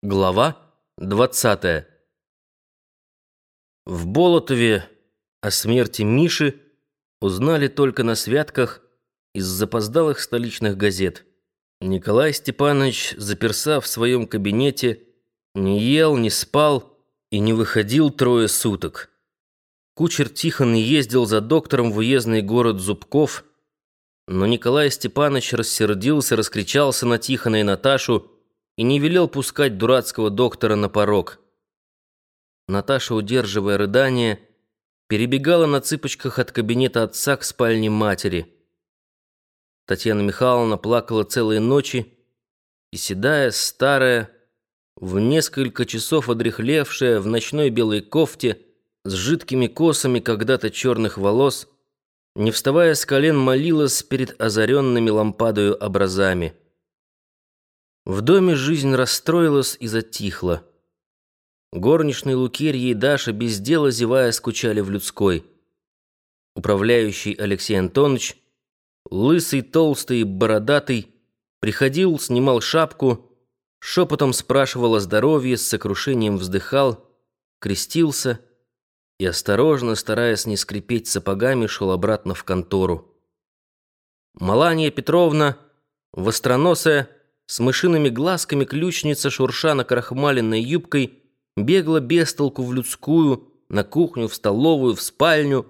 Глава 20. В Болотове о смерти Миши узнали только на святках из запоздалых столичных газет. Николай Степанович, заперся в своем кабинете, не ел, не спал и не выходил трое суток. Кучер Тихон ездил за доктором в уездный город Зубков, но Николай Степанович рассердился, раскричался на Тихона и Наташу, и не велел пускать дурацкого доктора на порог. Наташа, удерживая рыдание, перебегала на цыпочках от кабинета отца к спальне матери. Татьяна Михайловна плакала целые ночи, и седая, старая, в несколько часов одряхлевшая, в ночной белой кофте, с жидкими косами когда-то черных волос, не вставая с колен, молилась перед озаренными лампадою образами. В доме жизнь расстроилась и затихла. Горничные Лукерья и Даша без дела зевая скучали в людской. Управляющий Алексей Антонович, лысый, толстый, бородатый, приходил, снимал шапку, шепотом спрашивал о здоровье, с сокрушением вздыхал, крестился и, осторожно, стараясь не скрипеть сапогами, шел обратно в контору. Маланья Петровна, востроносая, с мышиными глазками ключница, шурша на крахмаленной юбкой, бегла без толку в людскую, на кухню, в столовую, в спальню,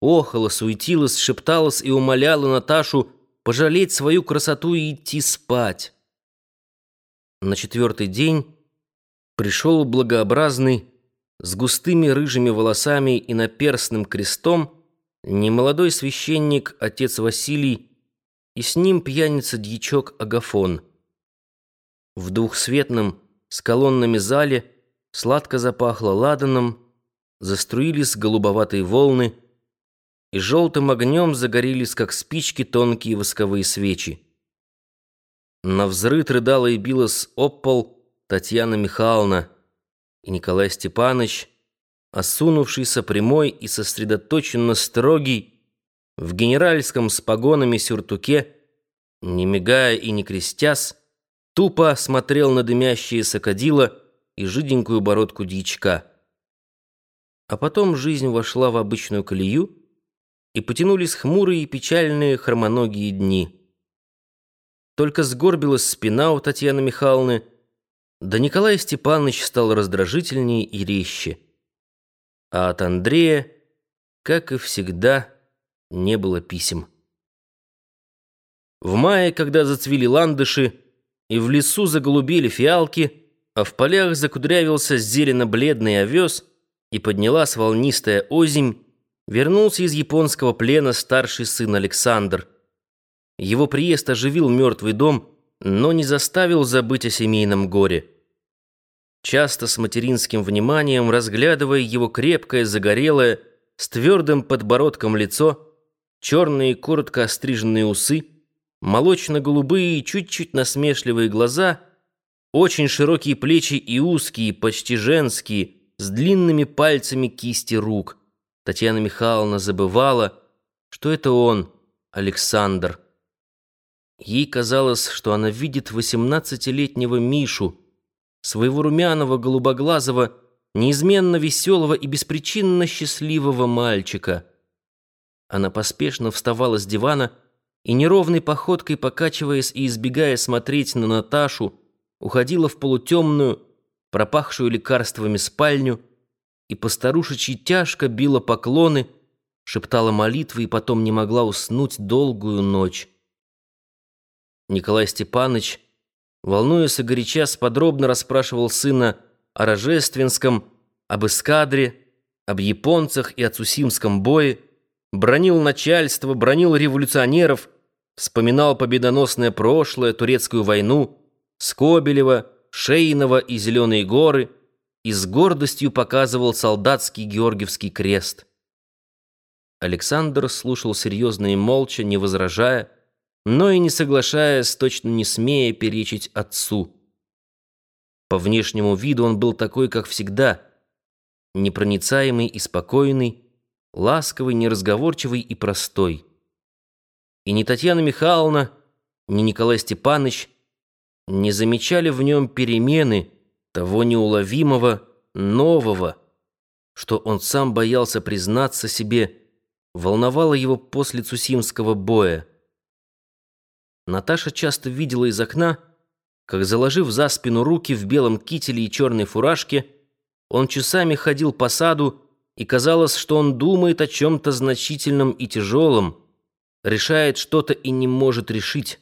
охала, суетилась, шепталась и умоляла Наташу пожалеть свою красоту и идти спать. На четвертый день пришел благообразный, с густыми рыжими волосами и наперстным крестом, немолодой священник, отец Василий, и с ним пьяница-дьячок Агафон — в двухсветном с колоннами зале сладко запахло ладаном, заструились голубоватые волны, и желтым огнем загорелись, как спички, тонкие восковые свечи. На взрыт рыдала и билась об пол Татьяна Михайловна, и Николай Степанович, осунувшийся прямой и сосредоточенно строгий, в генеральском с погонами сюртуке, не мигая и не крестясь, тупо смотрел на дымящиеся кадила и жиденькую бородку дьячка. А потом жизнь вошла в обычную колею, и потянулись хмурые и печальные хромоногие дни. Только сгорбилась спина у Татьяны Михайловны, да Николай Степанович стал раздражительнее и резче. А от Андрея, как и всегда, не было писем. В мае, когда зацвели ландыши, и в лесу заголубели фиалки, а в полях закудрявился зелено-бледный овес, и поднялась волнистая озимь, вернулся из японского плена старший сын Александр. Его приезд оживил мертвый дом, но не заставил забыть о семейном горе. Часто с материнским вниманием, разглядывая его крепкое, загорелое, с твердым подбородком лицо, черные коротко остриженные усы, молочно-голубые, чуть-чуть насмешливые глаза, очень широкие плечи и узкие, почти женские, с длинными пальцами кисти рук. Татьяна Михайловна забывала, что это он, Александр. Ей казалось, что она видит восемнадцатилетнего Мишу, своего румяного, голубоглазого, неизменно веселого и беспричинно счастливого мальчика. Она поспешно вставала с дивана, и неровной походкой, покачиваясь и избегая смотреть на Наташу, уходила в полутемную, пропахшую лекарствами спальню, и постарушечьи тяжко била поклоны, шептала молитвы и потом не могла уснуть долгую ночь. Николай Степанович, волнуясь и горяча, подробно расспрашивал сына о Рожественском, об эскадре, об японцах и о Цусимском бое, бронил начальство, бронил революционеров, вспоминал победоносное прошлое, турецкую войну, Скобелева, Шейнова и Зеленые горы и с гордостью показывал солдатский Георгиевский крест. Александр слушал серьезно и молча, не возражая, но и не соглашаясь, точно не смея перечить отцу. По внешнему виду он был такой, как всегда, непроницаемый и спокойный, ласковый, неразговорчивый и простой. И ни Татьяна Михайловна, ни Николай Степанович не замечали в нем перемены, того неуловимого, нового, что он сам боялся признаться себе, волновало его после Цусимского боя. Наташа часто видела из окна, как, заложив за спину руки в белом кителе и черной фуражке, он часами ходил по саду, и казалось, что он думает о чем-то значительном и тяжелом, решает что-то и не может решить.